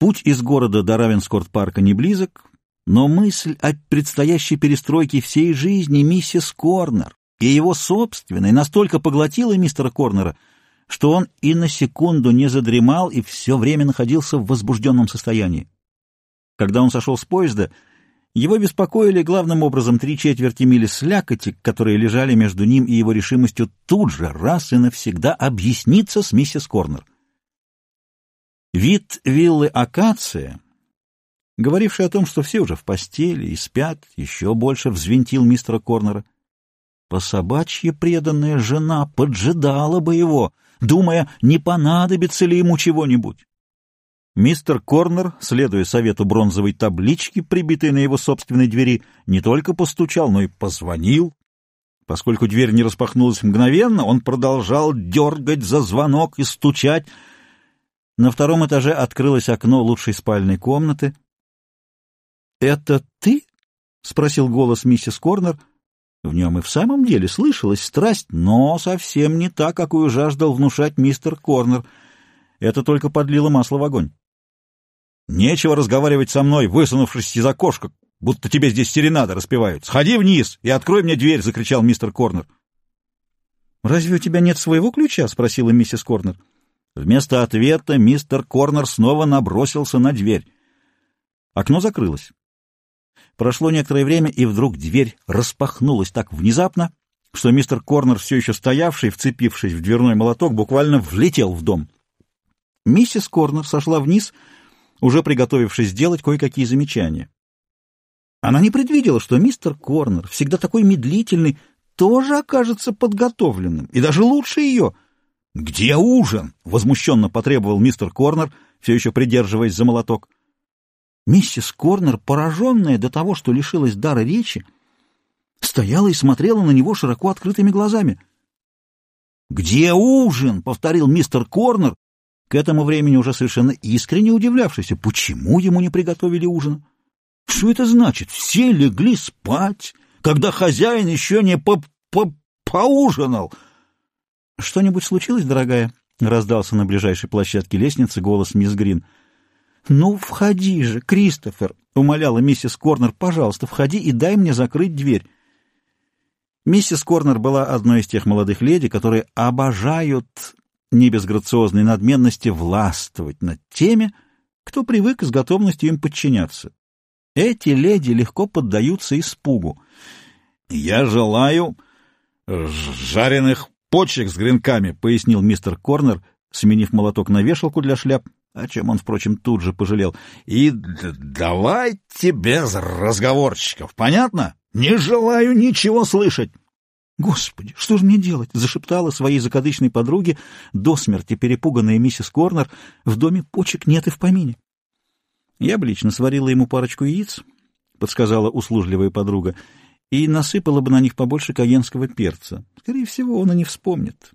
Путь из города до Равенскорт-парка не близок, но мысль о предстоящей перестройке всей жизни миссис Корнер и его собственной настолько поглотила мистера Корнера, что он и на секунду не задремал и все время находился в возбужденном состоянии. Когда он сошел с поезда, его беспокоили главным образом три четверти мили слякоти, которые лежали между ним и его решимостью тут же, раз и навсегда, объясниться с миссис Корнер. Вид виллы Акация, говоривший о том, что все уже в постели и спят, еще больше взвинтил мистера Корнера. По собачье преданная жена поджидала бы его, думая, не понадобится ли ему чего-нибудь. Мистер Корнер, следуя совету бронзовой таблички, прибитой на его собственной двери, не только постучал, но и позвонил. Поскольку дверь не распахнулась мгновенно, он продолжал дергать за звонок и стучать. На втором этаже открылось окно лучшей спальной комнаты. «Это ты?» — спросил голос миссис Корнер. В нем и в самом деле слышалась страсть, но совсем не та, какую жаждал внушать мистер Корнер. Это только подлило масло в огонь. Нечего разговаривать со мной, высунувшись из окошка, будто тебе здесь серенады распевают. Сходи вниз и открой мне дверь, — закричал мистер Корнер. — Разве у тебя нет своего ключа? — спросила миссис Корнер. Вместо ответа мистер Корнер снова набросился на дверь. Окно закрылось. Прошло некоторое время, и вдруг дверь распахнулась так внезапно, что мистер Корнер, все еще стоявший, вцепившись в дверной молоток, буквально влетел в дом. Миссис Корнер сошла вниз — уже приготовившись сделать кое-какие замечания. Она не предвидела, что мистер Корнер, всегда такой медлительный, тоже окажется подготовленным, и даже лучше ее. «Где ужин?» — возмущенно потребовал мистер Корнер, все еще придерживаясь за молоток. Миссис Корнер, пораженная до того, что лишилась дара речи, стояла и смотрела на него широко открытыми глазами. «Где ужин?» — повторил мистер Корнер, к этому времени уже совершенно искренне удивлявшийся, почему ему не приготовили ужин. Что это значит? Все легли спать, когда хозяин еще не по -по поужинал. — Что-нибудь случилось, дорогая? — раздался на ближайшей площадке лестницы голос мисс Грин. — Ну, входи же, Кристофер! — умоляла миссис Корнер. — Пожалуйста, входи и дай мне закрыть дверь. Миссис Корнер была одной из тех молодых леди, которые обожают не без грациозной надменности властвовать над теми, кто привык с готовностью им подчиняться. Эти леди легко поддаются испугу. «Я желаю жареных почек с гренками», — пояснил мистер Корнер, сменив молоток на вешалку для шляп, о чем он, впрочем, тут же пожалел. «И давайте без разговорчиков, понятно? Не желаю ничего слышать». «Господи, что же мне делать?» — зашептала своей закадычной подруге, до смерти перепуганная миссис Корнер. «В доме почек нет и в помине». «Я бы лично сварила ему парочку яиц», — подсказала услужливая подруга, «и насыпала бы на них побольше каенского перца. Скорее всего, он и не вспомнит».